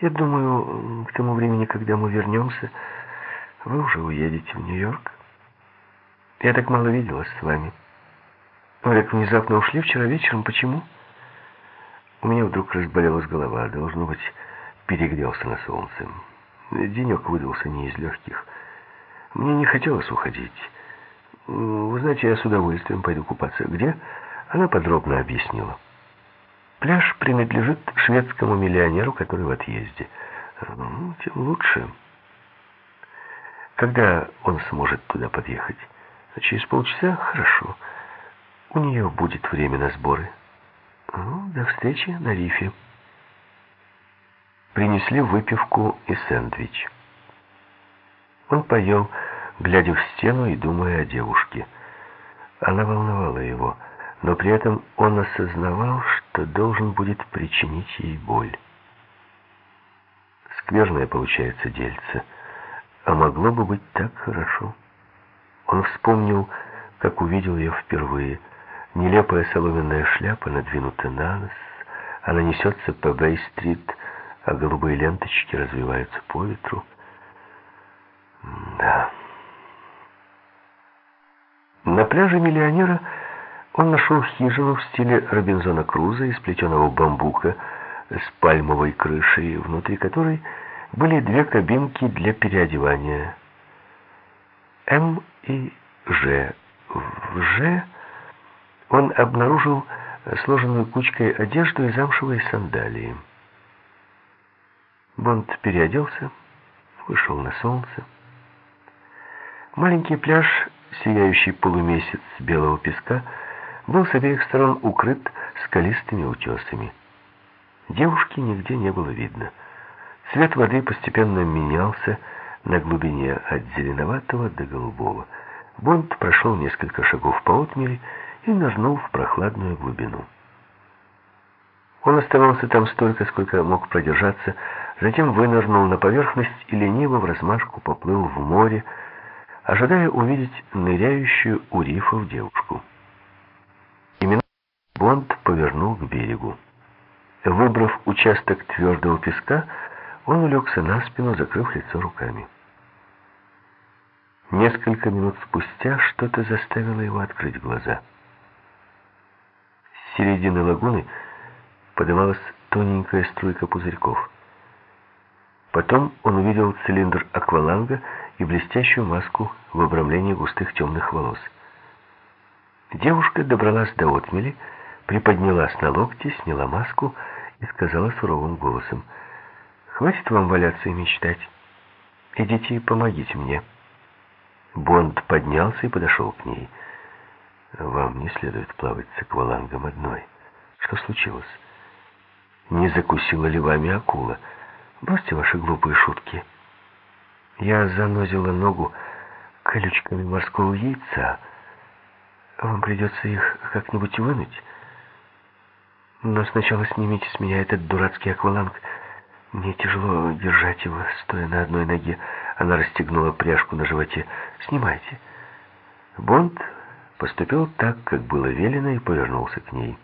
Я думаю, к тому времени, когда мы вернемся, вы уже уедете в Нью-Йорк. Я так мало виделась с вами. Вы так внезапно ушли вчера вечером. Почему? У меня вдруг разболелась голова. Должно быть, перегрелся на солнце. Денек выдался не из легких. Мне не хотелось уходить. Вы знаете, я с удовольствием пойду купаться. Где? Она подробно объяснила. Пляж принадлежит шведскому миллионеру, который в отъезде. Ну, тем лучше. Когда он сможет туда подъехать? Через полчаса? Хорошо. У нее будет время на сборы. Ну, до встречи на рифе. Принесли выпивку и сэндвич. Он поел, глядя в стену и думая о девушке. Она волновала его, но при этом он осознавал, что должен будет причинить ей боль. Скверное получается дельце, а могло бы быть так хорошо. Он вспомнил, как увидел ее впервые. Нелепая соломенная шляпа надвинута на нос, она несется по Бэй-стрит, а голубые ленточки развиваются по ветру. Да. На пляже миллионера он нашел хижину в стиле Робинзона Круза из плетеного бамбука с пальмовой крышей, внутри которой были две кабинки для переодевания. М и Ж. В Ж он обнаружил сложенную кучкой одежду и замшевые сандалии. Бонд переоделся, вышел на солнце. Маленький пляж, сияющий полумесяц белого песка, был с обеих сторон укрыт скалистыми утесами. Девушки нигде не было видно. Цвет воды постепенно менялся на глубине от зеленоватого до голубого. Бонд прошел несколько шагов по отмели и нырнул в прохладную глубину. Он оставался там столько, сколько мог продержаться, затем вынырнул на поверхность и лениво в размашку поплыл в море, ожидая увидеть ныряющую у рифов девушку. Повернул к берегу. Выбрав участок твердого песка, он улегся на спину, закрыв лицо руками. Несколько минут спустя что-то заставило его открыть глаза. С середины лагуны подымалась тоненькая струйка пузырьков. Потом он увидел цилиндр акваланга и блестящую маску в обрамлении густых темных волос. Девушка добралась до отмели, приподнялась на локте, сняла маску и сказала суровым голосом, «Хватит вам валяться и мечтать. Идите и помогите мне». Бонд поднялся и подошел к ней. «Вам не следует плавать с аквалангом одной. Что случилось? Не закусила ли вами акула? Бросьте ваши глупые шутки». Я занозила ногу колючками морского яйца. Вам придется их как-нибудь вынуть. Но сначала снимите с меня этот дурацкий акваланг. Мне тяжело держать его, стоя на одной ноге. Она расстегнула пряжку на животе. «Снимайте». Бонд поступил так, как было велено, и повернулся к ней.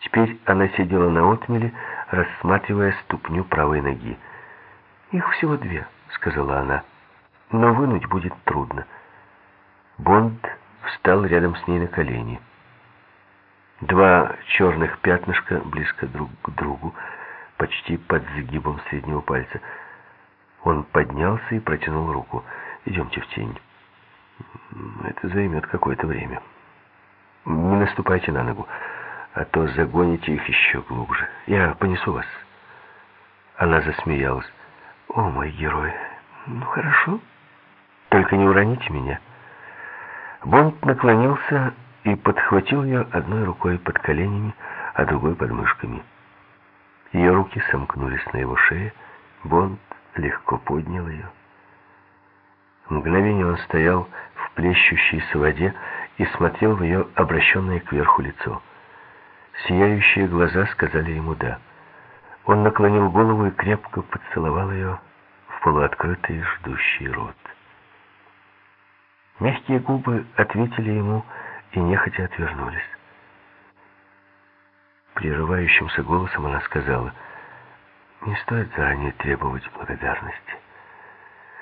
Теперь она сидела на отмеле, рассматривая ступню правой ноги. «Их всего две», — сказала она. «Но вынуть будет трудно». Бонд встал рядом с ней на колени. Два черных пятнышка близко друг к другу, почти под сгибом среднего пальца. Он поднялся и протянул руку. «Идемте в тень. Это займет какое-то время. Не наступайте на ногу, а то загоните их еще глубже. Я понесу вас». Она засмеялась. «О, мой герой, ну хорошо, только не уроните меня». Бонд наклонился и подхватил ее одной рукой под коленями, а другой под мышками. Ее руки сомкнулись на его шее. Бонд легко поднял ее. Мгновение он стоял в плещущейся воде и смотрел в ее обращенное кверху лицо. Сияющие глаза сказали ему «да». Он наклонил голову и крепко поцеловал ее в полуоткрытый ждущий рот. Мягкие губы ответили ему и нехотя Не стоит заранее требовать благодарности.